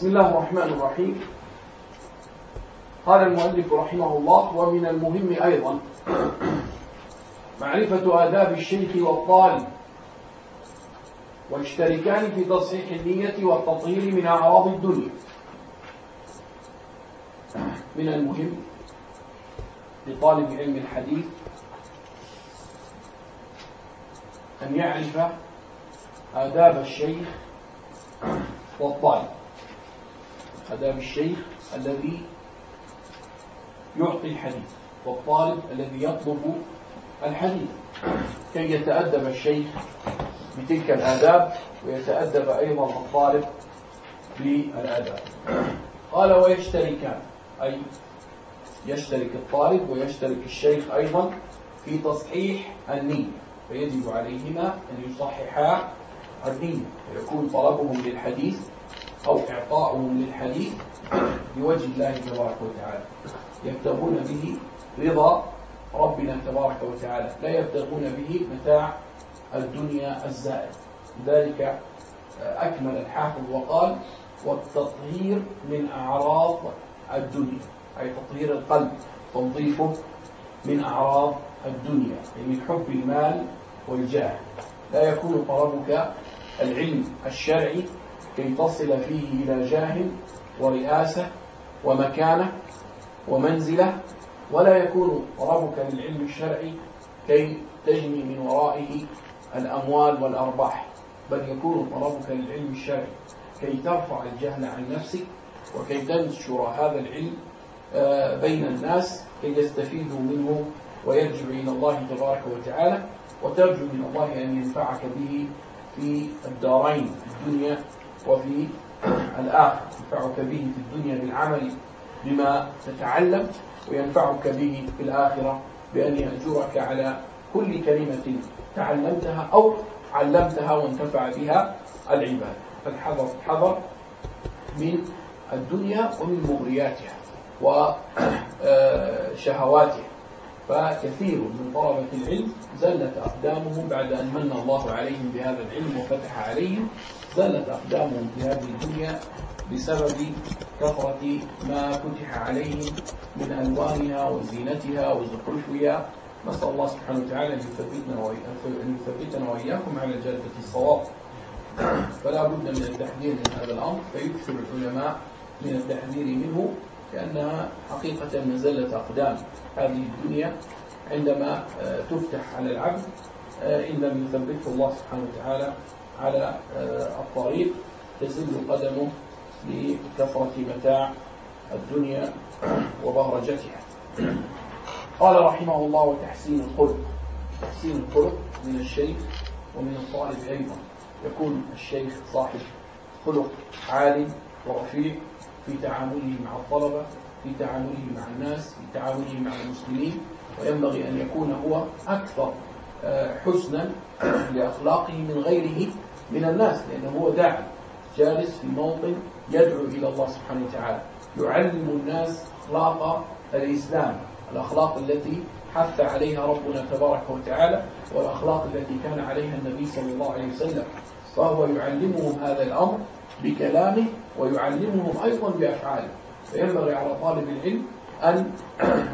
بسم الله الرحمن الرحيم. قال المؤلف رحمه الله ومن المهم أيضا معرفة آداب الشيخ والطالب ويشتركان في تصحيح النية والتطهير من أعراض الدنيا. من المهم لطالب علم الحديث أن يعرف آداب الشيخ والطالب. آداب الشيخ الذي يعطي الحديث والطالب الذي يطلب الحديث. كي يتأدب الشيخ بتلك الآداب ويتأدب أيضا الطالب بالآداب قال ويشتركان أي يشترك الطالب ويشترك الشيخ أيضا في تصحيح النية. فيجب عليهما أن يصححا النية. ويكون طلبهم للحديث أو إعطاؤهم للحديث بوجه الله تبارك وتعالى. يبتغون به رضا ربنا تبارك وتعالى. لا يبتغون به متاع الدنيا الزائد. لذلك أكمل الحافظ وقال والتطهير من أعراض الدنيا أي تطهير القلب تنظيفه من أعراض الدنيا أي من حب المال والجاه. لا يكون طلبك العلم الشرعي كي تصل فيه إلى جاه ورئاسة ومكانة ومنزلة ولا يكون طلبك للعلم الشرعي كي تجني من ورائه الأموال والأرباح بل يكون طلبك للعلم الشرعي كي ترفع الجهل عن نفسك وكي تنشر هذا العلم آه، بين الناس كي يستفيدوا منه ويرجعوا إلى الله تبارك وتعالى وترجو من الله أن ينفعك به في الدارين في الدنيا وفي الآخر ينفعك به في الدنيا بالعمل بما تتعلم وينفعك به في الآخرة بأن يأجرك على كل كلمة تعلمتها أو علمتها وانتفع بها العباد. فالحذر الحذر من الدنيا ومن مغرياتها وشهواتها. فكثير من طلبة العلم زلت أقدامهم بعد أن من الله عليهم بهذا العلم وفتح عليهم زلت أقدامهم في هذه الدنيا بسبب كثرة ما فتح عليهم من ألوانها وزينتها وزخرفها. نسأل الله سبحانه وتعالى أن يثبتنا يثبتنا وإياكم على جادة الصواب. فلا بد من التحذير من هذا الأمر فيكثر العلماء من التحذير منه. لأنها حقيقة مزلة أقدام هذه الدنيا عندما آه، تفتح على العبد آه، إن لم يثبته الله سبحانه وتعالى على آه، الطريق تزل قدمه لكثرة متاع الدنيا وبهرجتها قال رحمه الله وتحسين الخلق تحسين الخلق من الشيخ ومن الطالب أيضا. يكون الشيخ صاحب خلق عالي ورفيع في تعامله مع الطلبة في تعامله مع الناس في تعامله مع المسلمين وينبغي أن يكون هو أكثر آه، حسنا لأخلاقه من غيره من الناس لأنه هو داعي جالس في موطن يدعو إلى الله سبحانه وتعالى يعلم الناس أخلاق الإسلام الأخلاق التي حث عليها ربنا تبارك وتعالى والأخلاق التي كان عليها النبي صلى الله عليه وسلم فهو يعلمهم هذا الأمر بكلامه ويعلمهم أيضا بأفعاله. فينبغي على طالب العلم أن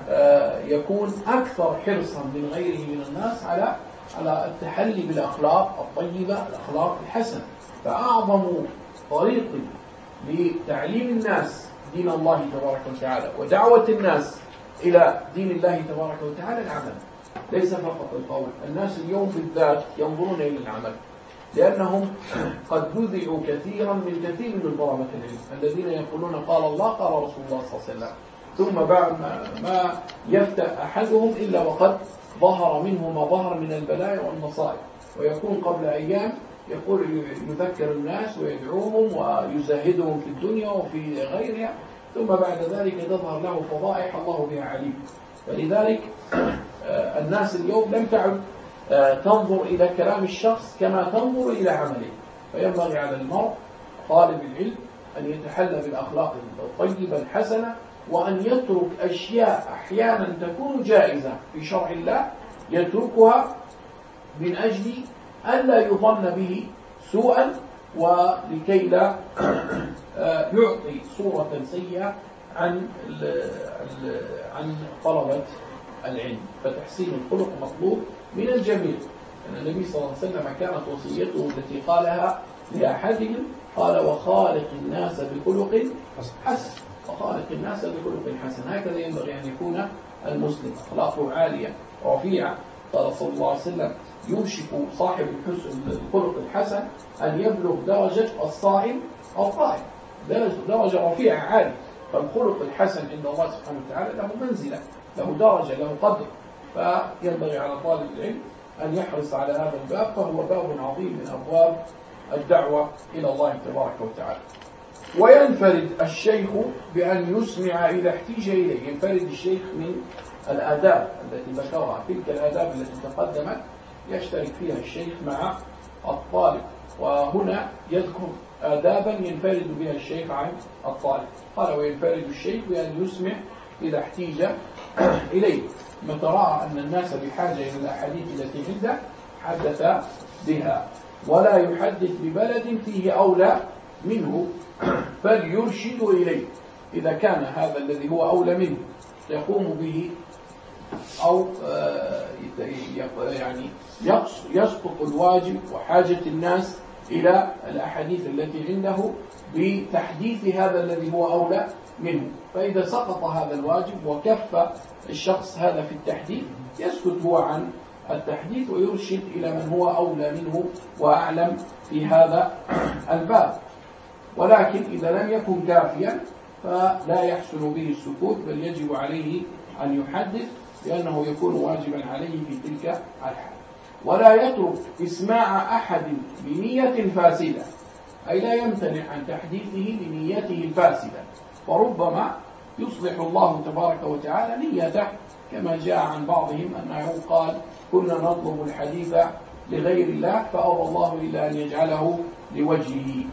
آه، يكون أكثر حرصا من غيره من الناس على على التحلي بالأخلاق الطيبة الأخلاق الحسنة. فأعظم طريق لتعليم الناس دين الله تبارك وتعالى ودعوة الناس إلى دين الله تبارك وتعالى العمل. ليس فقط القول. الناس اليوم بالذات ينظرون إلى العمل. لأنهم قد جذعوا كثيرا من كثير من طلبة العلم. الذين يقولون قال الله قال رسول الله صلى الله عليه وسلم. ثم بعد ما يفتح أحدهم إلا وقد ظهر منه ما ظهر من البلايا والمصائب. ويكون قبل أيام يقول يذكر الناس ويدعوهم ويزاهدهم في الدنيا وفي غيرها. ثم بعد ذلك تظهر له فضائح الله بها عليم. فلذلك آه، الناس اليوم لم تعد تنظر إلى كلام الشخص كما تنظر إلى عمله. فينبغي على المرء طالب العلم أن يتحلى بالأخلاق الطيبة الحسنة وأن يترك أشياء أحيانا تكون جائزة في شرع الله يتركها من أجل ألا يظن به سوءا ولكي لا آه، يعطي صورة سيئة عن عن طلبة العلم فتحسين الخلق مطلوب من الجميع. أن النبي صلى الله عليه وسلم كانت وصيته التي قالها لأحدهم قال وخالق الناس بخلق حسن. وخالق الناس بخلق حسن. هكذا ينبغي أن يكون المسلم. أخلاقه عالية رفيعة. قال صلى الله عليه وسلم يوشك صاحب الخلق الحسن أن يبلغ درجة الصائم القائم درجة رفيعة عالية. فالخلق الحسن عند الله سبحانه وتعالى له منزلة. له درجة له قدر. فينبغي على طالب العلم أن يحرص على هذا الباب فهو باب عظيم من أبواب الدعوة إلى الله تبارك وتعالى. وينفرد الشيخ بأن يسمع إذا احتيج إليه. ينفرد الشيخ من الآداب التي ذكرها. تلك الآداب التي تقدمت يشترك فيها الشيخ مع الطالب. وهنا يذكر آدابا ينفرد بها الشيخ عن الطالب. قال وينفرد الشيخ بأن يسمع إذا احتيج إليه. متى رأى أن الناس بحاجة إلى الأحاديث التي عنده حدث بها. ولا يحدث ببلد فيه أولى منه. فليرشد إليه. إذا كان هذا الذي هو أولى منه يقوم به أو آه، يعني يسقط الواجب وحاجة الناس إلى الأحاديث التي عنده بتحديث هذا الذي هو أولى منه. فإذا سقط هذا الواجب وكف الشخص هذا في التحديث يسكت هو عن التحديث ويرشد إلى من هو أولى منه وأعلم في هذا الباب. ولكن إذا لم يكن كافيا فلا يحسن به السكوت بل يجب عليه أن يحدث لأنه يكون واجبا عليه في تلك الحال ولا يترك إسماع أحد بنية فاسدة أي لا يمتنع عن تحديثه بنيته الفاسدة وربما يصلح الله تبارك وتعالى نيته كما جاء عن بعضهم أنه قال كنا نطلب الحديث لغير الله فأرى الله إلا أن يجعله لوجهه.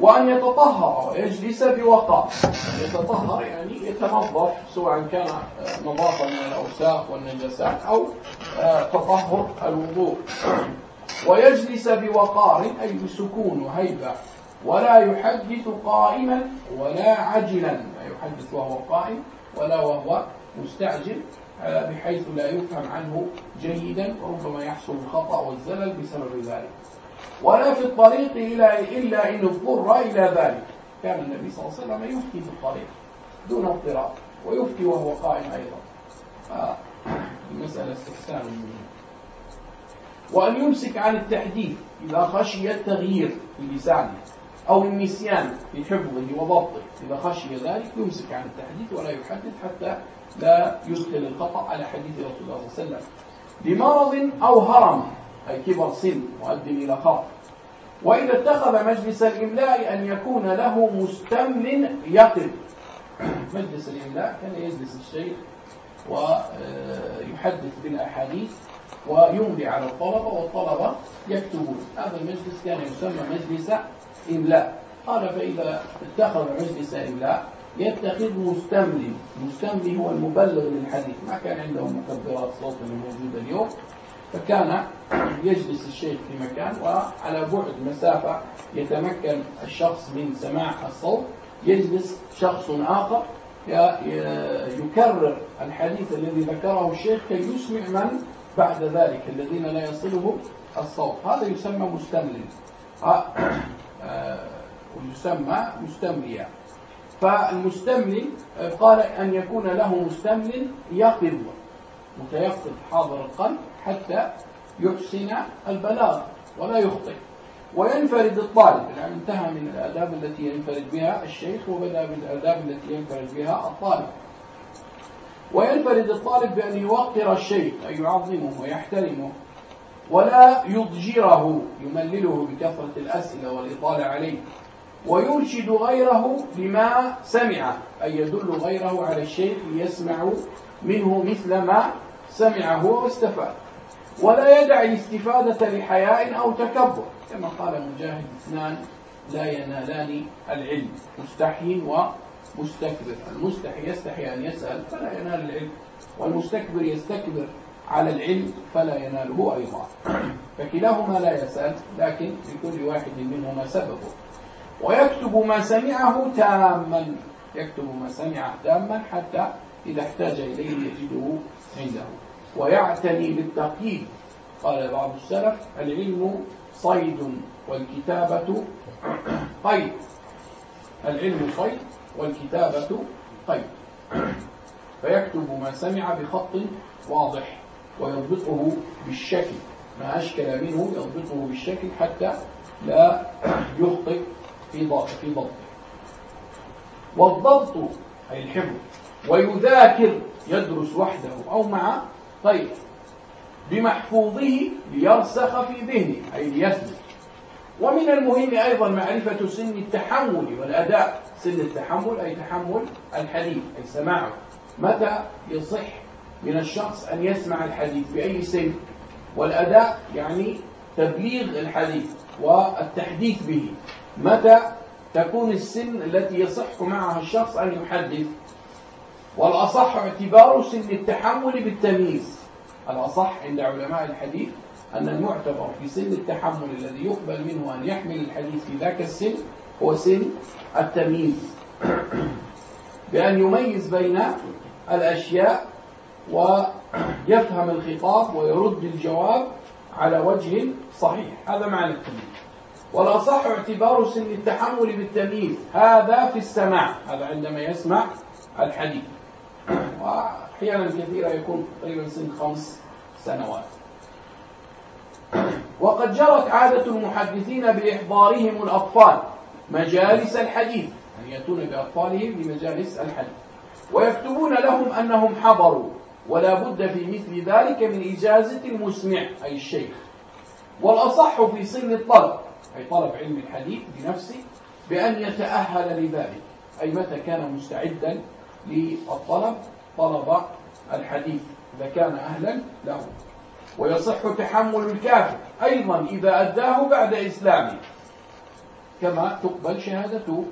وأن يتطهر ويجلس بوقار يتطهر يعني يتنظف سواء كان نظافة من الأوساخ والنجاسات أو آه، تطهر الوضوء. ويجلس بوقار أي بسكون وهيبة. ولا يحدث قائما ولا عجلا. لا يحدث وهو قائم ولا وهو مستعجل آه، بحيث لا يفهم عنه جيدا وربما يحصل الخطأ والزلل بسبب ذلك. ولا في الطريق إلا, إلا إن اضطر إلى ذلك. كان النبي صلى الله عليه وسلم يفتي في الطريق دون اضطراب ويفتي وهو قائم أيضا. المسألة استحسان. منه وأن يمسك عن التحديث إذا خشي التغيير في لسانه أو النسيان في حفظه وضبطه. إذا خشي ذلك يمسك عن التحديث ولا يحدث حتى لا يدخل الخطأ على حديث رسول الله صلى الله عليه وسلم. لمرض أو هرم أي كبر سن مؤدي إلى خطأ وإذا اتخذ مجلس الإملاء أن يكون له مستمل يقظ مجلس الإملاء كان يجلس الشيخ ويحدث بالأحاديث ويملي على الطلبة والطلبة يكتبون. هذا المجلس كان يسمى مجلس إملاء. قال فإذا اتخذ مجلس إملاء يتخذ مستملي المستملي هو المبلغ للحديث. ما كان عنده مكبرات صوت الموجودة اليوم. فكان يجلس الشيخ في مكان وعلى بعد مسافة يتمكن الشخص من سماع الصوت يجلس شخص آخر يكرر الحديث الذي ذكره الشيخ كي يسمع من بعد ذلك الذين لا يصلهم الصوت. هذا يسمى مستملي. ويسمى مستمليا فالمستملي قال أن يكون له مستمل يقظ. متيقظ حاضر القلب حتى يحسن البلاغ ولا يخطئ. وينفرد الطالب يعني انتهى من الآداب التي ينفرد بها الشيخ وبدأ بالآداب التي ينفرد بها الطالب. وينفرد الطالب بأن يوقر الشيخ أي يعظمه ويحترمه ولا يضجره يملله بكثرة الأسئلة والإطالة عليه. ويرشد غيره بما سمع أي يدل غيره على الشيخ ليسمع منه مثل ما سمع هو واستفاد. ولا يدع الاستفادة لحياء أو تكبر. كما قال مجاهد اثنان لا ينالان العلم. مستحي ومستكبر. المستحي يستحي أن يسأل فلا ينال العلم. والمستكبر يستكبر على العلم فلا يناله أيضا. فكلاهما لا يسأل لكن لكل واحد منهما سببه. ويكتب ما سمعه تاما. يكتب ما سمعه تاما حتى إذا احتاج إليه يجده عنده. ويعتني بالتقييد. قال بعض السلف العلم صيد والكتابة قيد. العلم صيد والكتابة قيد. فيكتب ما سمع بخط واضح ويضبطه بالشكل. ما أشكل منه يضبطه بالشكل حتى لا يخطئ في ضبطه. والضبط أي الحفظ ويذاكر يدرس وحده أو مع طيب بمحفوظه ليرسخ في ذهنه أي ليثبت. ومن المهم أيضا معرفة سن التحمل والأداء. سن التحمل أي تحمل الحديث أي سماعه. متى يصح من الشخص أن يسمع الحديث؟ بأي سن؟ والأداء يعني تبليغ الحديث والتحديث به. متى تكون السن التي يصح معها الشخص أن يحدث؟ والأصح اعتبار سن التحمل بالتمييز. الأصح عند علماء الحديث أن المعتبر في سن التحمل الذي يقبل منه أن يحمل الحديث في ذاك السن هو سن التمييز. بأن يميز بين الأشياء ويفهم الخطاب ويرد الجواب على وجه صحيح. هذا معنى التمييز. والأصح اعتبار سن التحمل بالتمييز. هذا في السماع. هذا عندما يسمع الحديث. وأحيانا كثيرة يكون تقريبا سن خمس سنوات. وقد جرت عادة المحدثين بإحضارهم الأطفال مجالس الحديث يعني يأتون بأطفالهم لمجالس الحديث ويكتبون لهم أنهم حضروا ولا بد في مثل ذلك من إجازة المسمع أي الشيخ. والأصح في سن الطلب أي طلب علم الحديث بنفسه بأن يتأهل لذلك أي متى كان مستعدا للطلب طلب الحديث إذا كان أهلا له. ويصح تحمل الكافر أيضا إذا أداه بعد إسلامه. كما تقبل شهادته.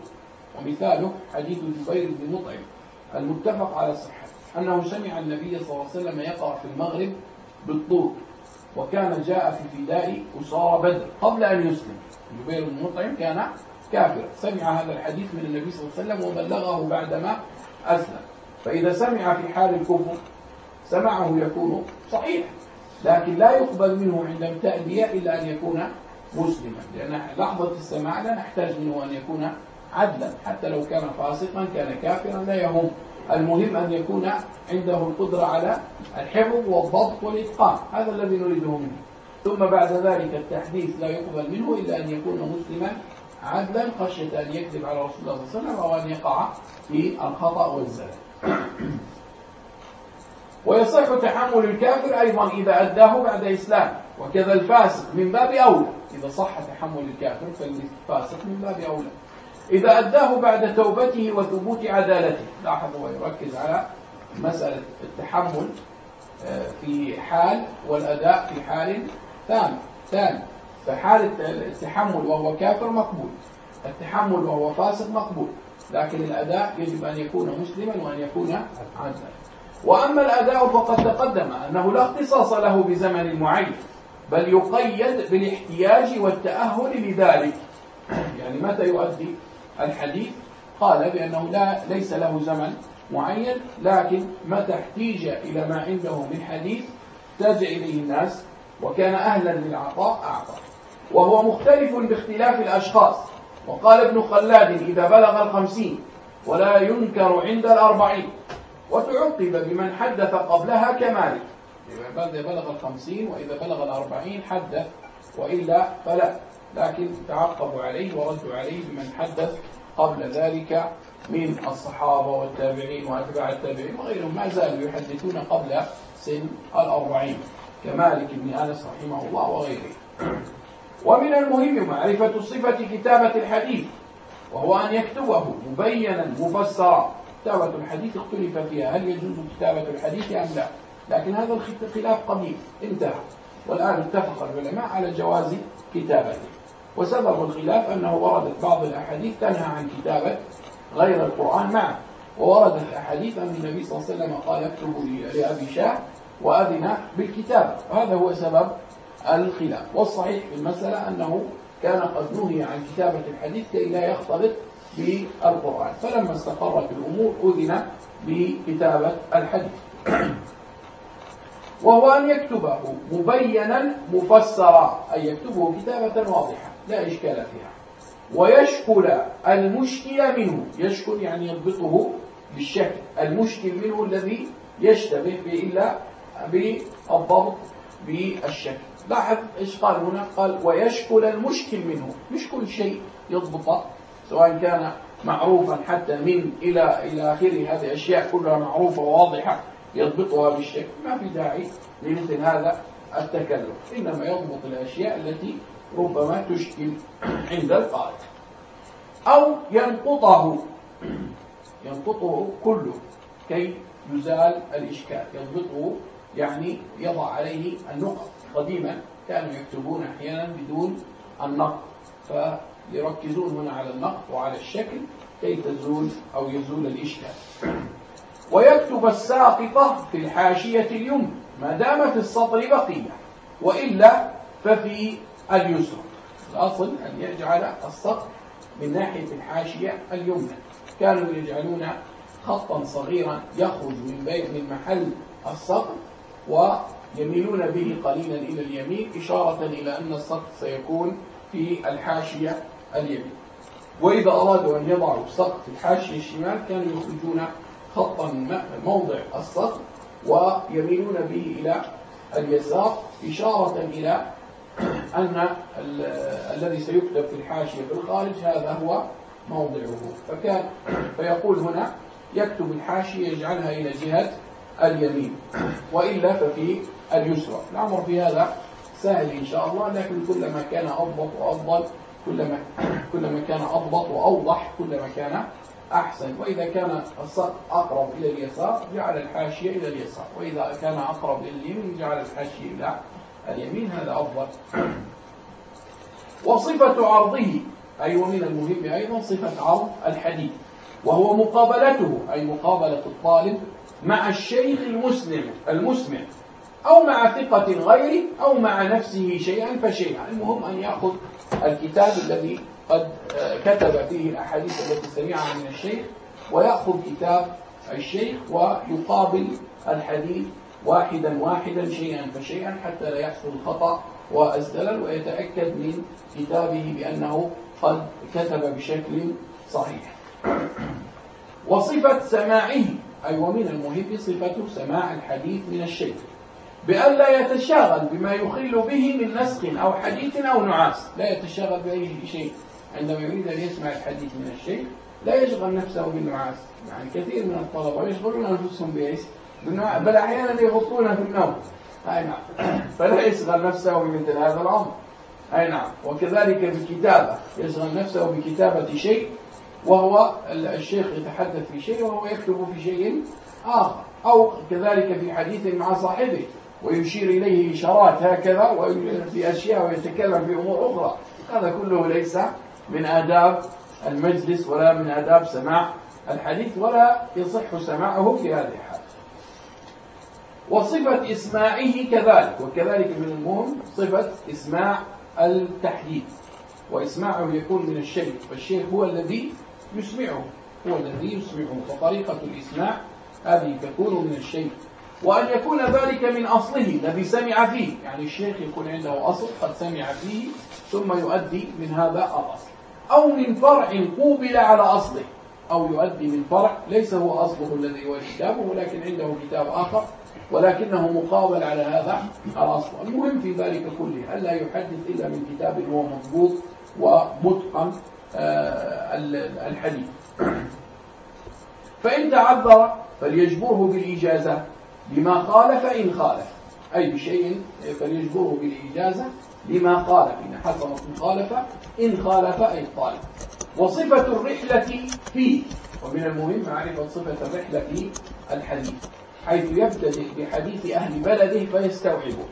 ومثاله حديث جبير بن مطعم المتفق على صحته أنه سمع النبي صلى الله عليه وسلم يقرأ في المغرب بالطور وكان جاء في فداء أسارى بدر قبل أن يسلم. جبير بن مطعم كان كافرا. سمع هذا الحديث من النبي صلى الله عليه وسلم وبلغه بعدما أسلم فإذا سمع في حال الكفر سمعه يكون صحيحا. لكن لا يقبل منه عند التأدية إلا أن يكون مسلما. لأن لحظة السماع لا نحتاج منه أن يكون عدلا. حتى لو كان فاسقا كان كافرا لا يهم. المهم أن يكون عنده القدرة على الحفظ والضبط والإتقان. هذا الذي نريده منه. ثم بعد ذلك التحديث لا يقبل منه إلا أن يكون مسلما عدلا خشية أن يكذب على رسول الله صلى الله عليه وسلم أو أن يقع في الخطأ والزلل ويصح تحمل الكافر أيضا إذا أداه بعد إسلام وكذا الفاسق من باب أولى. إذا صح تحمل الكافر فالفاسق من باب أولى. إذا أداه بعد توبته وثبوت عدالته. لاحظ ويركز على مسألة التحمل آه، في حال والأداء في حال ثاني. ثاني فحال التحمل وهو كافر مقبول. التحمل وهو فاسق مقبول. لكن الأداء يجب أن يكون مسلما وأن يكون عدلا. وأما الأداء فقد تقدم أنه لا اختصاص له بزمن معين بل يقيد بالاحتياج والتأهل لذلك. يعني متى يؤدي الحديث؟ قال بأنه لا ليس له زمن معين لكن متى احتيج إلى ما عنده من حديث احتاج إليه الناس وكان أهلا للعطاء أعطى. وهو مختلف باختلاف الأشخاص. وقال ابن خلاد إذا بلغ الخمسين ولا ينكر عند الأربعين وتعقب بمن حدث قبلها كمالك. إذا بلغ الخمسين وإذا بلغ الأربعين حدث وإلا فلا. لكن تعقبوا عليه وردوا عليه بمن حدث قبل ذلك من الصحابة والتابعين وأتباع التابعين وغيرهم. ما زالوا يحدثون قبل سن الأربعين. كمالك بن أنس رحمه الله وغيره. ومن المهم معرفة صفة كتابة الحديث وهو أن يكتبه مبينا مفسرا. كتابة الحديث اختلف فيها هل يجوز كتابة الحديث أم لا؟ لكن هذا الخلاف قديم انتهى. والآن اتفق العلماء على جواز كتابته. وسبب الخلاف أنه وردت بعض الأحاديث تنهى عن كتابة غير القرآن معه. ووردت الأحاديث أن النبي صلى الله عليه وسلم قال اكتبوا لأبي شاه وأذن بالكتابة. وهذا هو سبب الخلاف. والصحيح في المسألة أنه كان قد نهي عن كتابة الحديث كي لا يختلط بالقرآن. فلما استقرت الأمور أذن بكتابة الحديث. وهو أن يكتبه مبينا مفسرا أي يكتبه كتابة واضحة لا إشكال فيها. ويشكل المشكل منه. يشكل يعني يضبطه بالشكل. المشكل منه الذي يشتبه إلا بالضبط بالشكل. لاحظ إيش قال هنا؟ قال ويشكل المشكل منه. مش كل شيء يضبط. سواء كان معروفا حتى من إلى إلى آخره. هذه أشياء كلها معروفة وواضحة يضبطها بالشكل. ما في داعي لمثل هذا التكلف إنما يضبط الأشياء التي ربما تشكل عند القارئ. أو ينقطه. ينقطه كله. كي يزال الإشكال. يضبطه يعني يضع عليه النقط. قديما كانوا يكتبون أحيانا بدون النقط فيركزون هنا على النقط وعلى الشكل كي تزول أو يزول الإشكال. ويكتب الساقطة في الحاشية اليمنى ما دام في السطر بقية وإلا ففي اليسر الأصل أن يجعل السطر من ناحية الحاشية اليمنى. كانوا يجعلون خطا صغيرا يخرج من بين من محل السطر ويميلون به قليلا إلى اليمين إشارة إلى أن السطر سيكون في الحاشية اليمين. وإذا أرادوا أن يضعوا سقف في الحاشية الشمال كانوا يخرجون خطا موضع السطر ويميلون به إلى اليسار إشارة إلى أن الذي سيكتب في الحاشية في الخارج هذا هو موضعه. فكان فيقول هنا يكتب الحاشية يجعلها إلى جهة اليمين. وإلا ففي اليسرى. الأمر في هذا سهل إن شاء الله لكن كلما كان أضبط وأفضل كلما كلما كان أضبط وأوضح كلما كان أحسن. وإذا كان السطر أقرب إلى اليسار جعل الحاشية إلى اليسار. وإذا كان أقرب إلى اليمين جعل الحاشية إلى اليمين. هذا أفضل. وصفة عرضه. أي ومن المهم أيضا صفة عرض الحديث وهو مقابلته أي مقابلة الطالب مع الشيخ المسلم المسمع أو مع ثقة غيره أو مع نفسه شيئا فشيئا. المهم أن يأخذ الكتاب الذي قد آه، كتب فيه الأحاديث التي سمعها من الشيخ ويأخذ كتاب الشيخ ويقابل الحديث واحدا واحدا شيئا فشيئا حتى لا يحصل الخطأ والزلل ويتأكد من كتابه بأنه قد كتب بشكل صحيح. وصفة سماعه أي ومن المهم صفة سماع الحديث من الشيخ. بأن لا يتشاغل بما يخل به من نسخ أو حديث أو نعاس. لا يتشاغل بأي شيء. عندما يريد أن يسمع الحديث من الشيخ لا يشغل نفسه بالنعاس. يعني كثير من الطلبة يشغلون أنفسهم بإيش؟ بل أحيانا يغطون في النوم أي نعم. فلا يشغل نفسه بمثل هذا الأمر. أي نعم. وكذلك في الكتابة يشغل نفسه بكتابة شيء وهو الشيخ يتحدث في شيء وهو يكتب في شيء آخر. أو كذلك في حديث مع صاحبه ويشير إليه إشارات هكذا وفي أشياء ويتكلم في أمور أخرى. هذا كله ليس من آداب المجلس ولا من آداب سماع الحديث ولا يصح سماعه في هذه الحال وصفة إسماعه كذلك وكذلك من المهم صفة إسماع التحديث وإسماعه يكون من الشيخ فالشيخ هو الذي يسمعه هو الذي يسمعه. فطريقة الإسماع هذه تكون من الشيخ وأن يكون ذلك من أصله الذي سمع فيه. يعني الشيخ يكون عنده أصل قد سمع فيه ثم يؤدي من هذا الأصل. أو من فرع قوبل على أصله. أو يؤدي من فرع ليس هو أصله الذي هو كتابه ولكن عنده كتاب آخر ولكنه مقابل على هذا الأصل. المهم في ذلك كله ألا يحدث إلا من كتاب هو مضبوط ومتقن آه، الحديث. فإن تعذر فليجبره بالإجازة بما خالف إن خالف أي بشيء فليجبره بالإجازة لما خالف إن حصلت مخالفة إن خالف أي طالب. وصفة الرحلة فيه. ومن المهم معرفة صفة الرحلة في الحديث. حيث يبتدئ بحديث أهل بلده فيستوعبه.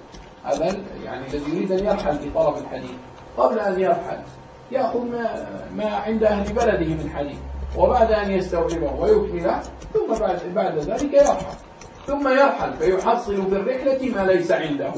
هذا يعني الذي يريد أن يرحل لطلب الحديث. قبل أن يرحل يأخذ ما, ما عند أهل بلده من حديث وبعد أن يستوعبه ويكمله ثم بعد, بعد ذلك يرحل. ثم يرحل فيحصل بالرحلة ما ليس عنده.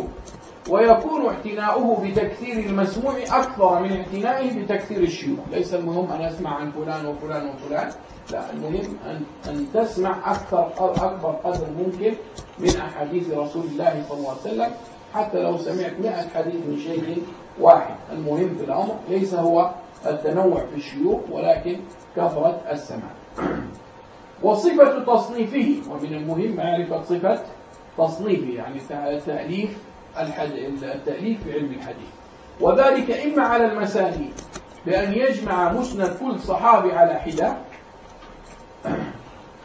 ويكون اعتناؤه بتكثير المسموع أكثر من اعتنائه بتكثير الشيوخ ليس المهم أن أسمع عن فلان وفلان وفلان لا المهم أن, أن تسمع أكثر أكبر قدر ممكن من أحاديث رسول الله صلى الله عليه وسلم حتى لو سمعت مئة حديث من شيخ واحد. المهم في الأمر ليس هو التنوع في الشيوخ ولكن كثرة السماع. وصفة تصنيفه ومن المهم معرفة صفة تصنيفه يعني تأليف التأليف في علم الحديث. وذلك إما على المسانيد بأن يجمع مسند كل صحابي على حدة.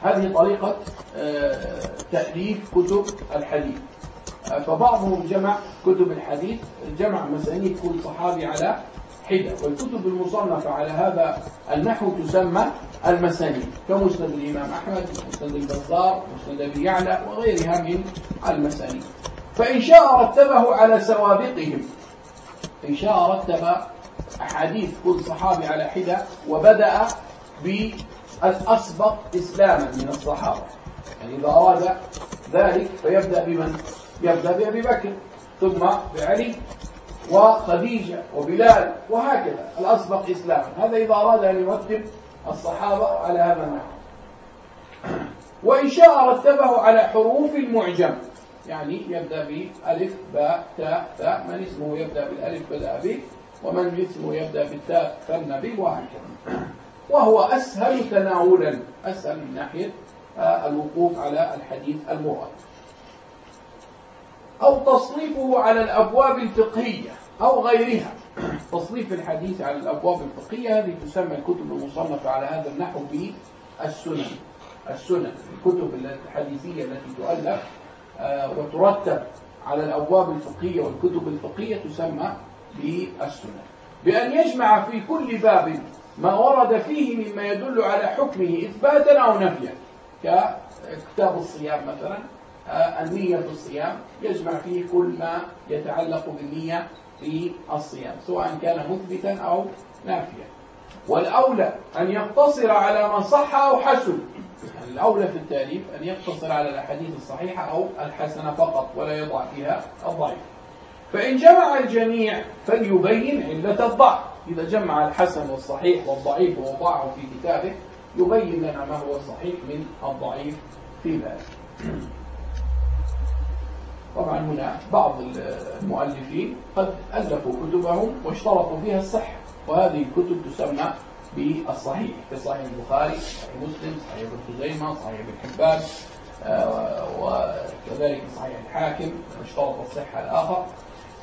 هذه طريقة آه، تأليف كتب الحديث. فبعضهم جمع كتب الحديث جمع مسانيد كل صحابي على حدة. والكتب المصنفة على هذا النحو تسمى المسانيد كمسند الإمام أحمد مسند البزار مسند أبي يعلى وغيرها من المسانيد. فإن شاء رتبه على سوابقهم. إن شاء رتب أحاديث كل صحابي على حدة وبدأ بالأسبق إسلاما من الصحابة. يعني إذا أراد ذلك فيبدأ بمن؟ يبدأ بأبي بكر ثم بعلي وخديجة وبلال وهكذا. الأسبق إسلاما. هذا إذا أراد أن يرتب الصحابة على هذا النحو. وإن شاء رتبه على حروف المعجم. يعني يبدأ بألف باء تاء ثاء من اسمه يبدأ بالألف بدأ به ومن اسمه يبدأ بالتاء ثن به وهكذا وهو أسهل تناولا. أسهل من ناحية آه، الوقوف على الحديث المراد أو تصنيفه على الأبواب الفقهية أو غيرها. تصنيف الحديث على الأبواب الفقهية هذه تسمى الكتب المصنفة على هذا النحو بالسنن السنن الكتب الحديثية التي تؤلف وترتب على الأبواب الفقهية والكتب الفقهية تسمى بالسنن بأن يجمع في كل باب ما ورد فيه مما يدل على حكمه إثباتا أو نفيا ككتاب الصيام مثلا آه، النية في الصيام يجمع فيه كل ما يتعلق بالنية في الصيام سواء كان مثبتا أو نافيا. والأولى أن يقتصر على ما صح أو حسن. الأولى في التأليف أن يقتصر على الأحاديث الصحيحة أو الحسنة فقط ولا يضع فيها الضعيف. فإن جمع الجميع فليبين علة الضعف. إذا جمع الحسن والصحيح والضعيف ووضعه في كتابه يبين لنا ما هو الصحيح من الضعيف في ذلك. طبعا هنا بعض المؤلفين قد ألفوا كتبهم واشترطوا فيها الصحة. وهذه الكتب تسمى بالصحيح كصحيح البخاري صحيح مسلم صحيح ابن خزيمة صحيح ابن حبان آه، وكذلك صحيح الحاكم اشترط الصحة الآخر.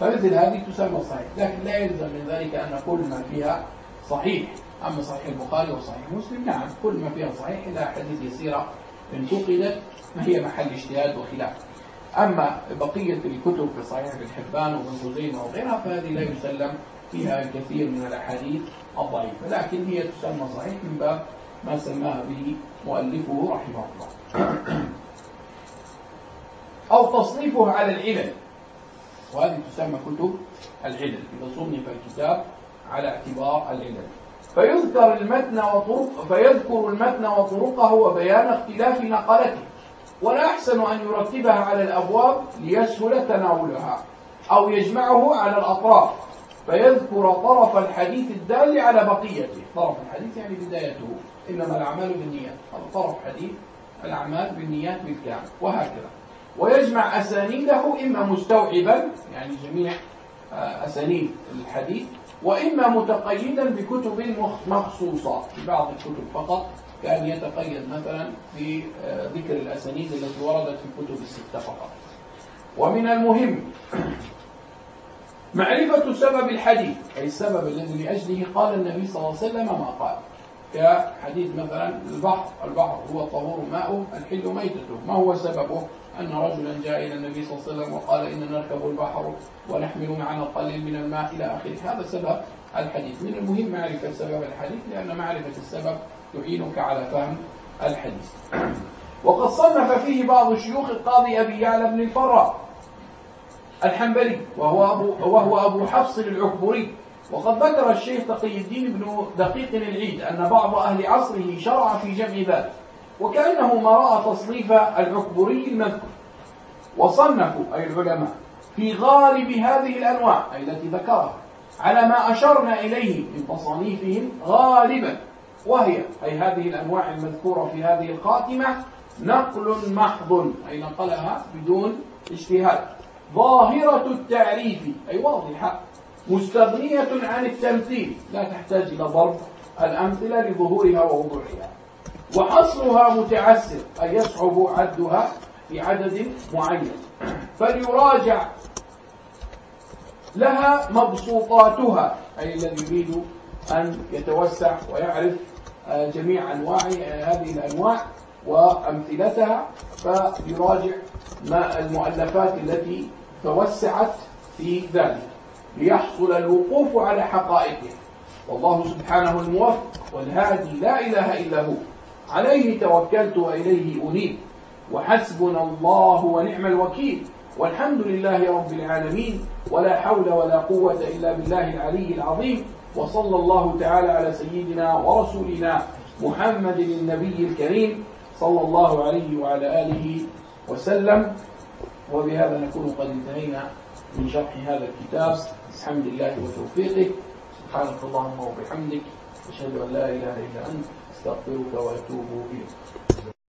فمثل هذه تسمى صحيح لكن لا يلزم من ذلك أن كل ما فيها صحيح. أما صحيح البخاري وصحيح مسلم نعم كل ما فيها صحيح إلا حديث يسيرة انتقدت ما هي محل اجتهاد وخلاف. أما بقية الكتب في صحيح ابن حبان وابن خزيمة وغيرها فهذه لا يسلم فيها الكثير من الأحاديث الضعيفة لكن هي تسمى صحيح من باب ما سماها به مؤلفه رحمه الله. أو تصنيفه على العلل. وهذه تسمى كتب العلل إذا صنف الكتاب على اعتبار العلل. فيذكر المتن وطرق فيذكر المتن وطرقه وبيان اختلاف نقلته. ولا أحسن أن يرتبها على الأبواب ليسهل تناولها أو يجمعه على الأطراف. فيذكر طرف الحديث الدال على بقيته. طرف الحديث يعني بدايته. إنما الأعمال بالنيات. هذا طرف حديث الأعمال بالنيات بالكامل. وهكذا. ويجمع أسانيده إما مستوعبا يعني جميع آه، أسانيد الحديث وإما متقيدا بكتب مخصوصة في بعض الكتب فقط. كان يتقيد مثلا بذكر الأسانيد التي وردت في الكتب الستة فقط. ومن المهم معرفة سبب الحديث أي السبب الذي لأجله قال النبي صلى الله عليه وسلم ما قال. كحديث مثلا البحر البحر هو طهور ماءه الحل ميتته ما هو سببه؟ أن رجلا جاء إلى النبي صلى الله عليه وسلم وقال إننا نركب البحر ونحمل معنا القليل من الماء إلى آخره. هذا سبب الحديث. من المهم معرفة سبب الحديث لأن معرفة السبب تعينك على فهم الحديث. وقد صنف فيه بعض شيوخ القاضي أبي يعلى بن الفراء. الحنبلي وهو أبو, وهو أبو حفص العكبري. وقد ذكر الشيخ تقي الدين بن دقيق العيد أن بعض أهل عصره شرع في جمع ذلك وكأنه ما رأى تصنيف العكبري المذكور. وصنفوا أي العلماء في غالب هذه الأنواع أي التي ذكرها على ما أشرنا إليه من تصانيفهم غالبا وهي أي هذه الأنواع المذكورة في هذه الخاتمة نقل محض أي نقلها بدون اجتهاد. ظاهرة التعريف. أي واضحة. مستغنية عن التمثيل. لا تحتاج إلى ضرب الأمثلة لظهورها ووضوحها. وحصرها متعسر. أي يصعب عدها في عدد معين. فليراجع لها مبسوطاتها. أي الذي يريد أن يتوسع ويعرف آه، جميع أنواع آه، هذه الأنواع وأمثلتها. فيراجع ما المؤلفات التي توسعت في ذلك ليحصل الوقوف على حقائقها والله سبحانه الموفق والهادي لا إله إلا هو. عليه توكلت وإليه أنيب. وحسبنا الله ونعم الوكيل. والحمد لله رب العالمين. ولا حول ولا قوة إلا بالله العلي العظيم. وصلى الله تعالى على سيدنا ورسولنا محمد النبي الكريم. صلى الله عليه وعلى آله وسلم. وبهذا نكون قد انتهينا من شرح هذا الكتاب. بحمد الله وتوفيقه. سبحانك اللهم وبحمدك أشهد أن لا إله إلا أنت أستغفرك وأتوب إليك.